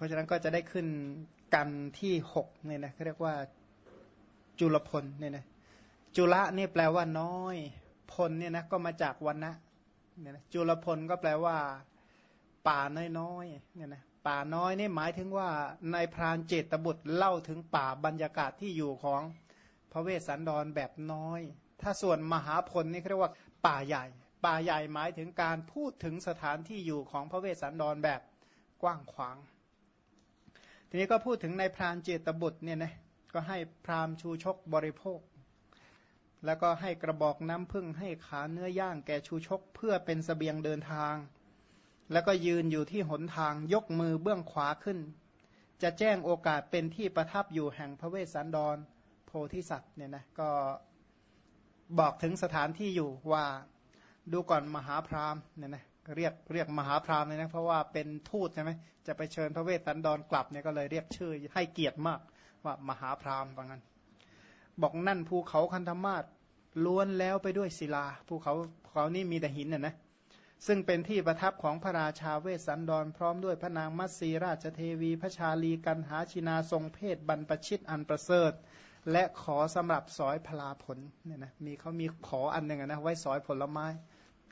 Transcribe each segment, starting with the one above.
ราะฉะนั้นก็จะได้ขึ้นกันที่หกเนี่ยนะเขาเรียกว่าจุลพลเนี่ยนะจุละนี่แปลว่าน้อย พลเนี่ยนะก็มาจากวันนะเนี่ยนะจุลพลก็แปลว่า ป่าน้อยๆเนี่ยนะป่าน้อยนี่หมายถึงว่าในพรานเจตบุตรเล่าถึงป่าบรรยากาศที่อยู่ของพระเวสสันดรแบบน้อย ถ้าส่วนมหาพลนี่เรียกว่าป่าใหญ่ ป่าใหญ่หมายถึงการพูดถึงสถานที่อยู่ของพระเวสสันดรแบบกว้างขวาง ทีนี้ก็พูดถึงในพรานเจตบุตรเนี่ยนะก็ให้พรามชูชกบริโภค แล้วก็ให้กระบอกน้ำพึ่งให้ขาเนื้อย่างแก่ชูชกเพื่อเป็นสเสบียงเดินทาง แล้วก็ยืนอยู่ที่หนทางยกมือเบื้องขวาขึ้น จะแจ้งโอกาสเป็นที่ประทับอยู่แห่งพระเวสสันดรโพธิสัตว์เนี่ยนะก็บอกถึงสถานที่อยู่ว่าดูก่อนมหาพรามเนี่ยนะ เรียกเรียกมหาพรามเลยนะเพราะว่าเป็นทูตใช่ไหมจะไปเชิญพระเวสสันดรกลับเนี่ยก็เลยเรียกชื่อให้เกียรติมากว่ามหาพรามว่างั้น บอกนั่นภูเขาคันธมาศล้วนแล้วไปด้วยศิลาภูเขาภูเขานี่มีแต่หินน่ะนะซึ่งเป็นที่ประทับของพระราชาเวสสันดร พร้อมด้วยพระนางมัตสีราชเทวีพระชาลีกันหาชินาทรงเพศบรรพชิตอันประเสริฐ และขอสำหรับสอยพลาผลเนี่ยนะมีเขามีขออันหนึ่งนะไว้สอยผลไม้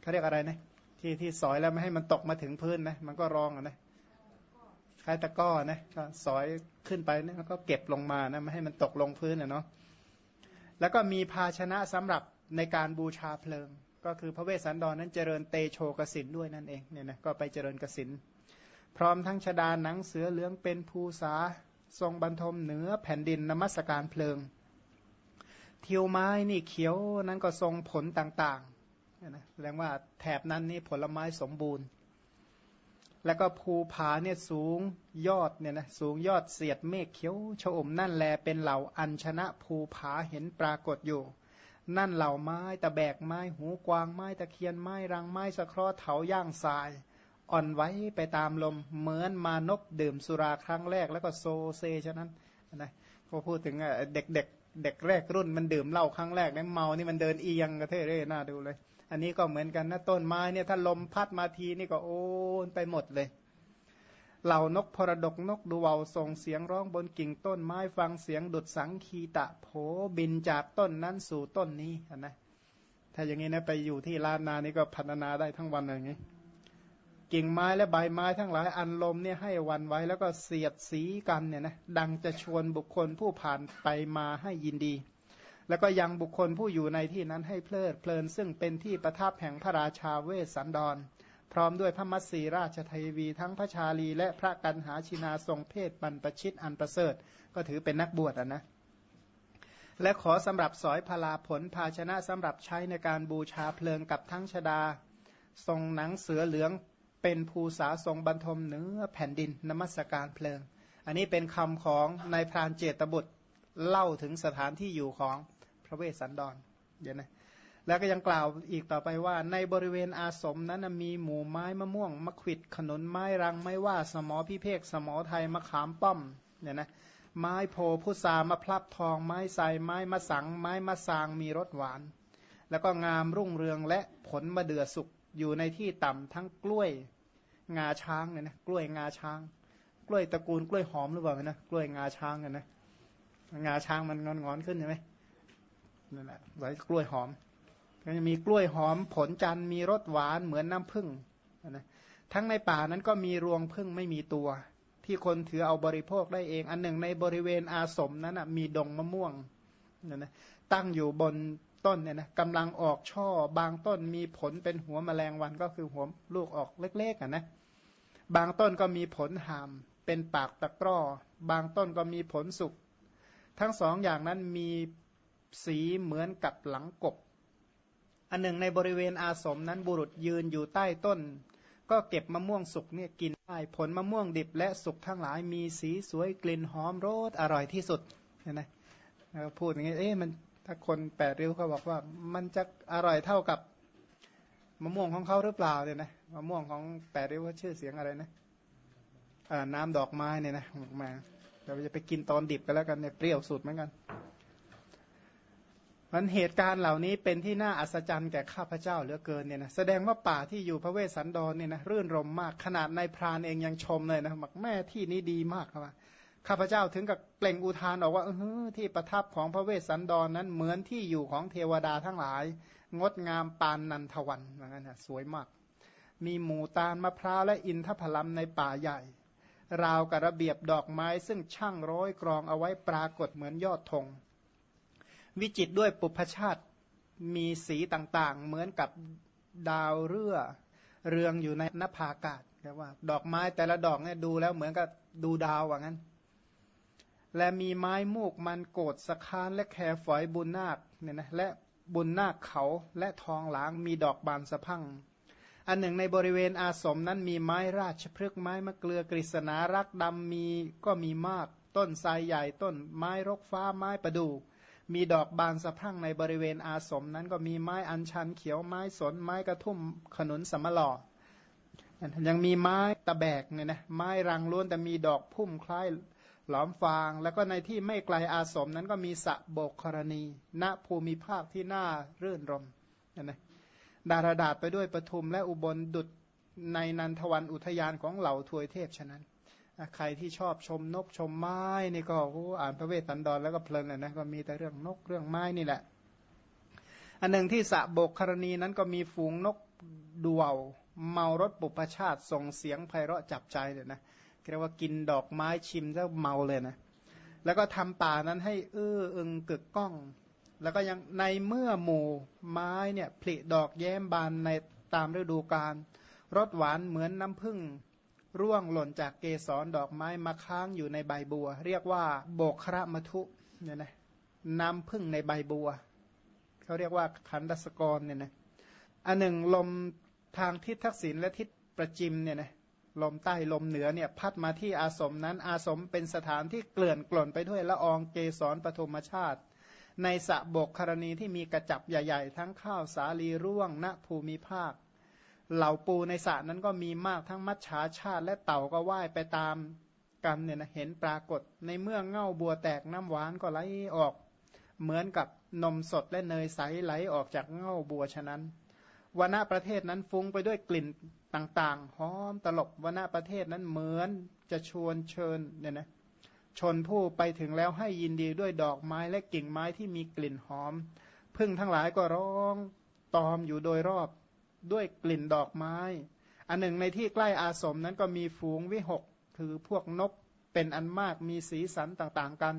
เขาเรียกอะไรนะ ที่ที่สอยแล้วไม่ให้มันตกมาถึงพื้นนะมันก็รองนะคล้ายตะก้อนะก็สอยขึ้นไปนะแล้วก็เก็บลงมานะไม่ให้มันตกลงพื้นนะเนาะแล้วก็มีภาชนะสำหรับในการบูชาเพลิง ก็คือพระเวสสันดรนั้นเจริญเตโชกสินด้วยนั่นเองเนี่ยนะก็ไปเจริญกสินพร้อมทั้งชดาหนังเสือเหลืองเป็นภูษาทรงบรรทมเหนือแผ่นดินนมัสการเพลิงทิวไม้นี่เขียวนั้นก็ทรงผลต่างๆ นะแสดงว่าแถบนั้นนี่ผลไม้สมบูรณ์ แล้วก็ภูผาเนี่ยสูงยอดเนี่ยนะสูงยอดเสียดเมฆเขียวชอมนั่นแลเป็นเหล่าอัญชนะภูผาเห็นปรากฏอยู่ นั่นเหล่าไม้ตะแบกไม้หูกวางไม้ตะเคียนไม้รังไม้สะเคราะห์เถาย่างทรายอ่อนไว้ไปตามลมเหมือนมานพดื่มสุราครั้งแรกแล้วก็โซเซฉะนั้นนะพอพูดถึงเด็กเด็กเด็กแรกรุ่นมันดื่มเหล้าครั้งแรกเนี่ยเมานี่มันเดินเอียงกระเทเร่น่าดูเลย อันนี้ก็เหมือนกันนะต้นไม้เนี่ยถ้าลมพัดมาทีนี่ก็โอ้นไปหมดเลย เหล่านกพรดกนกดูเวาส่งเสียงร้องบนกิ่งต้นไม้ฟังเสียงดุดสังคีตะโผบินจากต้นนั้นสู่ต้นนี้นะถ้าอย่างนี้นะไปอยู่ที่ลานนานี่ก็พัฒนาได้ทั้งวันอย่างนี้กิ่งไม้และใบไม้ทั้งหลายอันลมเนี่ยให้วันไว้แล้วก็เสียดสีกันเนี่ยนะดังจะชวนบุคคลผู้ผ่านไปมาให้ยินดี แล้วก็ยังบุคคลผู้อยู่ในที่นั้นให้เพลิดเพลิน ซึ่งเป็นที่ประทับแห่งพระราชาเวสสันดร พร้อมด้วยพระมัสสีราชทวีทั้งพระชาลี และพระกันหาชินาทรงเพศบรรปชิตอันประเสริฐ ก็ถือเป็นนักบวชนะ และขอสำหรับสอยพลาผลภาชนะสำหรับใช้ในการบูชาเพลิงกับทั้งชดา ทรงหนังเสือเหลืองเป็นภูษาทรงบรรทมเนื้อแผ่นดินนมัสการเพลิง อันนี้เป็นคำของนายพรานเจตบุตรเล่าถึงสถานที่อยู่ของ พระเวสสันดรเดี๋ยวนะแล้วก็ยังกล่าวอีกต่อไปว่า ในบริเวณอาสมนั้นมีหมู่ไม้มะม่วงมะขิดขนุนไม้รังไม้ว่าสมอพิเภกสมอไทยมะขามป้อมเนี่ยนะไม้โพพุทรามะพลับทอง ไม้ใสไม้มะสัง ไม้มะสางมีรสหวาน แล้วก็งามรุ่งเรืองและผลมะเดื่อสุกอยู่ในที่ต่ำทั้งกล้วยงาช้างเนี่ยนะกล้วยงาช้าง กล้วยตระกูลกล้วยหอมหรือเปล่านะกล้วยงาช้างกันนะงาช้างมันงอนงอนขึ้นใช่ไหม นั่นแหละไว้กล้วยหอมก็จะมีกล้วยหอมผลจันทร์มีรสหวานเหมือนน้ำผึ้งนะทั้งในป่านั้นก็มีรวงผึ้งไม่มีตัว ที่คนถือเอาบริโภคได้เอง อันหนึ่งในบริเวณอาสมนั้นนะมีดงมะม่วงนะนะตั้งอยู่บนต้นเนี่ยนะกำลังออกช่อบางต้นมีผลเป็นหัวแมลงวันก็คือหัวลูกออกเล็กๆอะนะบางต้นก็มีผลหาม เป็นปากตะกร้อ บางต้นก็มีผลสุกทั้งสองอย่างนั้นมี สีเหมือนกับหลังกบ อันหนึ่งในบริเวณอาสมนั้นบุรุษยืนอยู่ใต้ต้น ก็เก็บมะม่วงสุกเนี่ยกินได้ผลมะม่วงดิบและสุกทั้งหลายมีสีสวยกลิ่นหอมรสอร่อยที่สุดเห็นไหมพูดอย่างนี้เอ๊ะมันถ้าคนแปดริ้วเขาบอกว่า มันจะอร่อยเท่ากับมะม่วงของเขาหรือเปล่าเนี่ยนะมะม่วงของแปดริ้วชื่อเสียงอะไรนะน้ำดอกไม้เนี่ยนะมาเราจะไปกินตอนดิบกันแล้วกันเนี่ยเปรี้ยวสุดเหมือนกัน มันเหตุการณ์เหล่านี้เป็นที่น่าอัศจรรย์แก่ข้าพเจ้าเหลือเกินเนี่ยนะแสดงว่าป่าที่อยู่พระเวสสันดรเนี่ยนะรื่นรมมากขนาดในพรานเองยังชมเลยนะบอกแม่ที่นี้ดีมากครับข้าพเจ้าถึงกับเปล่งอุทานออกว่าเออที่ประทับของพระเวสสันดรนนั้นเหมือนที่อยู่ของเทวดาทั้งหลาย งดงามปานนันทวันเหมือนกันนะสวยมาก มีหมู่ตาลมะพร้าวและอินทผลัมในป่าใหญ่ ราวกับระเบียบดอกไม้ซึ่งช่างร้อยกรองเอาไว้ปรากฏเหมือนยอดธง วิจิตด้วยปุพชาติมีสีต่างๆ เหมือนกับดาวเรือเรืองอยู่ในนภาอากาศเรียกว่า ดอกไม้แต่ละดอกเนี่ยดูแล้วเหมือนกับดูดาวว่างั้น และมีไม้มูกมันโกดสะคานและแครฝอยบุญนาคเนี่ยนะและบุญนาคเขาและทองหลางมีดอกบานสะพังอันหนึ่งในบริเวณอาสมนั้นมีไม้ราชพฤกษ์ไม้มะเกลือกฤษณารักดำมีก็มีมาก ต้นไทรใหญ่ต้นไม้รกฟ้าไม้ประดู่ มีดอกบานสะพรั่งในบริเวณอาสมนั้นก็มีไม้อัญชันเขียวไม้สนไม้กระทุ่มขนุนสมหล่อยังมีไม้ตะแบกเนี่ยนะไม้รังล้วนแต่มีดอกพุ่มคล้ายหลอมฟาง แล้วก็ในที่ไม่ไกลอาสมนั้นก็มีสะโบกครณี ณภูมิภาคที่น่ารื่นรมนะดารดาษไปด้วยปทุมและอุบลดุดในนันทวันอุทยานของเหล่าทวยเทพฉะนั้น ใครที่ชอบชมนกชมไม้นี่ก็อ่านพระเวสสันดรแล้วก็เพลินเลยนะก็มีแต่เรื่องนกเรื่องไม้นี่แหละ อันหนึ่งที่สะโบกครณีนั้นก็มีฝูงนกดววเมารถปุพชาติส่งเสียงไพเราะจับใจเลยนะเรียกว่ากินดอกไม้ชิมแล้วเมาเลยนะ แล้วก็ทำป่านั้นให้เอื้ออึงกึกก้อง แล้วก็ยังในเมื่อหมู่ไม้เนี่ยผลิดอกแย้มบานในตามฤดูกาลรสหวานเหมือนน้ำผึ้ง ร่วงหล่นจากเกสรดอกไม้มาค้างอยู่ในใบบัว เรียกว่าโบกคระมทุเนี่ยนะน้ำพึ่งในใบบัวเขาเรียกว่าขันดสกรเนี่ยนะอันหนึ่งลมทางทิศทักษิณและทิศประจิมเนี่ยนะลมใต้ลมเหนือเนี่ยพัดมาที่อาสมนั้นอาสมเป็นสถานที่เกลื่อนกล่นไปด้วยละอองเกสรปฐมชาติ ในสะบกครณีที่มีกระจับใหญ่ ๆ ทั้งข้าวสาลีร่วงณภูมิภาค เหล่าปูในสระนั้นก็มีมากทั้งมัจฉาชาติ และเต่าก็ว่ายไปตามกันเนี่ยนะเห็นปรากฏในเมื่อเง่าบัวแตกน้ำหวานก็ไหลออก เหมือนกับนมสดและเนยใสไหลออกจากเง่าบัวฉะนั้นวนาประเทศนั้นฟุ้งไปด้วยกลิ่นต่างๆหอมตลบวนาประเทศนั้นเหมือนจะชวนเชิญเนี่ยนะชนผู้ไปถึงแล้วให้ยินดีด้วยดอกไม้และกิ่งไม้ที่มีกลิ่นหอม พึ่งทั้งหลายก็ร้องตอมอยู่โดยรอบ ด้วยกลิ่นดอกไม้ อันหนึ่งในที่ใกล้อาสมนั้นก็มีฝูงวิหก คือพวกนกเป็นอันมากมีสีสันต่างๆกัน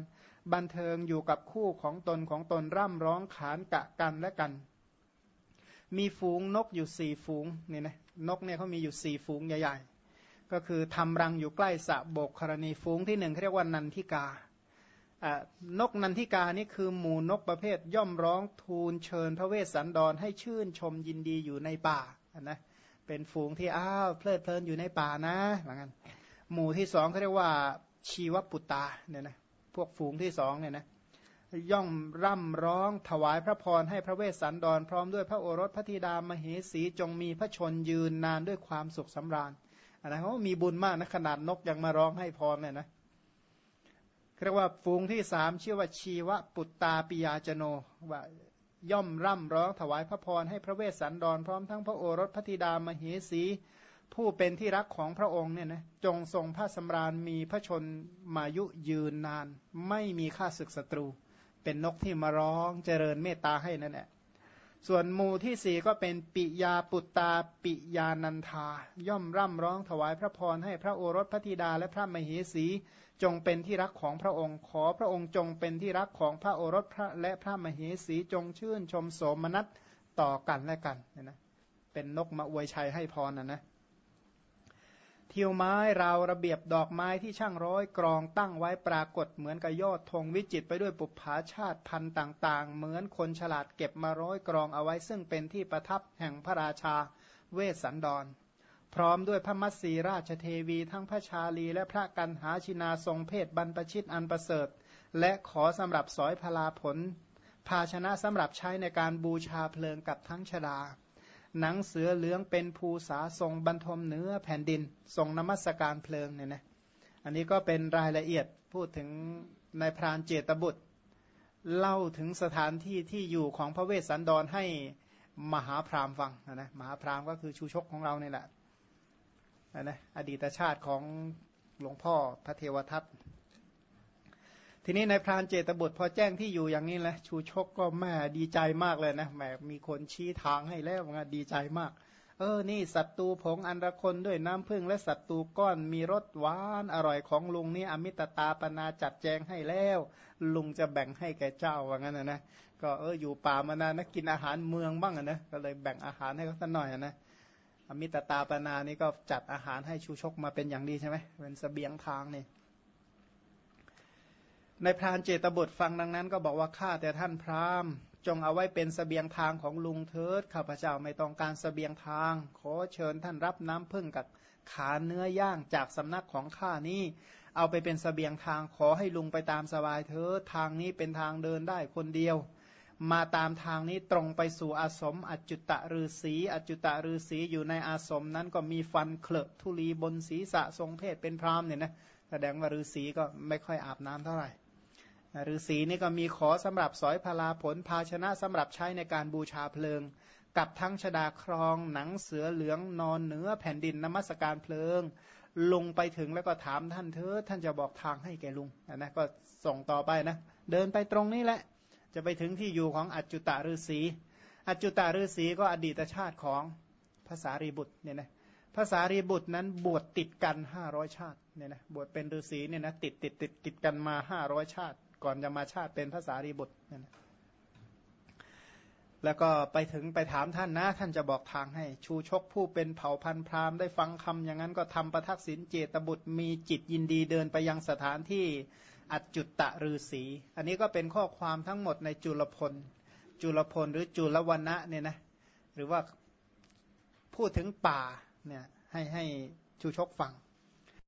บันเทิงอยู่กับคู่ของตนของตนร่ำร้องขานกะกันและกัน มีฝูงนกอยู่สี่ฝูงนี่นะนกเนี่ยเขามีอยู่สี่ฝูงใหญ่ ๆ ก็คือทำรังอยู่ใกล้สะโบกครณีฝูงที่หนึ่งเขาเรียกว่านันทิกา นกนันทิกานี่คือหมูนกประเภทย่อมร้องทูลเชิญพระเวสสันดรให้ชื่นชมยินดีอยู่ในป่านะเป็นฝูงที่อ้าวเพลิดเพลินอยู่ในป่านะหลังนั้นหมู่ที่สองเขาเรียกว่าชีวปุตตาเนี่ยนะพวกฝูงที่สองเนี่ยนะย่อมร่ำร้องถวายพระพรให้พระเวสสันดร พร้อมด้วยพระโอรสพระธิดามเหสีจงมีพระชนยืนนานด้วยความสุขสำราญอันนั้นเขามีบุญมากนะขนาดนกยังมาร้องให้พรเนี่ยนะ เรียกว่าฝูงที่สามชื่อว่าชีวปุตตาปิยาจโนว่าย่อมร่ำร้องถวายพระพรให้พระเวสสันดร พร้อมทั้งพระโอรสพระธิดามเหสี ผู้เป็นที่รักของพระองค์เนี่ยนะจงทรงพระสำราญมีพระชนมายุยืนนาน ไม่มีค่าศึกศัตรู เป็นนกที่มาร้องเจริญเมตตาให้นั่นแหละ ส่วนหมู่ที่สี่ก็เป็นปิยาปุตตาปิยานันทา ย่อมร่ำร้องถวายพระพรให้พระโอรสพระธิดาและพระมเหสีจงเป็นที่รักของพระองค์ ขอพระองค์จงเป็นที่รักของพระโอรสพระและพระมเหสีจงชื่นชมโสมนัสต่อกันและกันเนี่ยนะเป็นนกมาอวยชัยให้พรนะนะ ทิวไม้เราระเบียบดอกไม้ที่ช่างร้อยกรองตั้งไว้ปรากฏเหมือนกับยอดธงวิจิตไปด้วยปุผาชาติพันธุ์ต่าง ๆ เหมือนคนฉลาดเก็บมาร้อยกรองเอาไว้ ซึ่งเป็นที่ประทับแห่งพระราชาเวสสันดร พร้อมด้วยพระมัสสีราชเทวีทั้งพระชาลี และพระกันหาชินาทรงเพศบรรพชิตอันประเสริฐ และขอสำหรับสอยพลาผล ภาชนะสำหรับใช้ในการบูชาเพลิงกับทั้งชดา หนังเสือเหลืองเป็นภูษาทรงบรรทมเนื้อแผ่นดิน ทรงนมัสการเพลิงเนี่ยนะอันนี้ก็เป็นรายละเอียดพูดถึงในพรานเจตบุตร เล่าถึงสถานที่ที่อยู่ของพระเวสสันดรให้มหาพรามฟังนะมหาพรามก็คือชูชกของเราเนี่ยแหละนะอดีตชาติของหลวงพ่อพระเทวทัต ทีนี้ในพรานเจตบุตรพอแจ้งที่อยู่อย่างนี้แหละชูชกก็แม่ดีใจมากเลยนะแหมมีคนชี้ทางให้แล้วงดีใจมาก เออนี่สัตตูผงอันรคนด้วยน้ำพึ่งและสัตตูก้อนมีรสหวานอร่อยของลุงนี่อมิตตาปนาจัดแจงให้แล้ว ลุงจะแบ่งให้แก่เจ้าว่างั้นนะนะก็เอออยู่ป่ามานานนะกินอาหารเมืองบ้างนะก็เลยแบ่งอาหารให้เขาสักหน่อยนะอมิตตาปนานี่ก็จัดอาหารให้ชูชกมาเป็นอย่างดีใช่ไหมเป็นสเสบียงทางนี่ ในพรานเจตบุตรฟังดังนั้น ก็บอกว่าข้าแต่ท่านพราหมณ์ จงเอาไว้เป็นสเสบียงทางของลุงเถิดข้าพเจ้าไม่ต้องการสเสบียงทาง ขอเชิญท่านรับน้ำพึ่งกับขาเนื้อย่างจากสำนักของข้านี้ เอาไปเป็นสเสบียงทางขอให้ลุงไปตามสบายเถิดทางนี้เป็นทางเดินได้คนเดียว มาตามทางนี้ตรงไปสู่อาสมอจุตะฤาษีอจุตะฤาษีอยู่ในอาสมนั้นก็มีฟันเคลอะทุลีบนศีรษะทรงเพศเป็นพรามเนี่ยนะแสดงว่าฤาษีก็ไม่ค่อยอาบน้ำเท่าไหร่ ฤาษีนี่ก็มีขอสำหรับสอยพลาผลภาชนะสำหรับใช้ในการบูชาเพลิง กับทั้งชดาครองหนังเสือเหลืองนอนเหนือแผ่นดินนมัสการเพลิง ลงไปถึงแล้วก็ถามท่านเธอท่านจะบอกทางให้แกลุงนะก็ส่งต่อไปนะ เดินไปตรงนี้แหละ จะไปถึงที่อยู่ของอัจจุตะฤาษีอัจจุตะฤาษีก็อดีตชาติของภาษารีบุตรเนี่ยนะภาษารีบุตรนั้นบวชติดกันห้าร้อยชาติเนี่ยนะบวชเป็นฤาษีเนี่ยนะติดติดติดติดกันมาห้าร้อยชาติ ก่อนจะมาชาติเป็นภาษารีบุตรนั่นแล้วก็ไปถึงไปถามท่านนะ ท่านจะบอกทางให้ ชูชกผู้เป็นเผ่าพันธุ์พราหมณ์ได้ฟังคำอย่างนั้นก็ทำประทักษิณเจตบุตรมีจิตยินดีเดินไปยังสถานที่อัจจุตะฤาษีอันนี้ก็เป็นข้อความทั้งหมดในจุลพล จุลพลหรือจุลวันะเนี่ยนะหรือว่าพูดถึงป่าเนี่ยให้ให้ชูชกฟัง